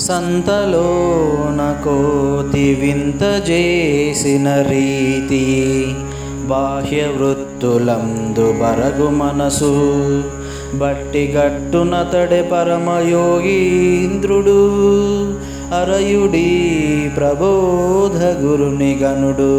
సంతలోన కోతి వింత చేసిన రీతి బాహ్య వృత్తులందు బరగు మనసు బట్టి గట్టునతడే పరమయోగీంద్రుడు అరయుడి ప్రబోధ గురుని గనుడు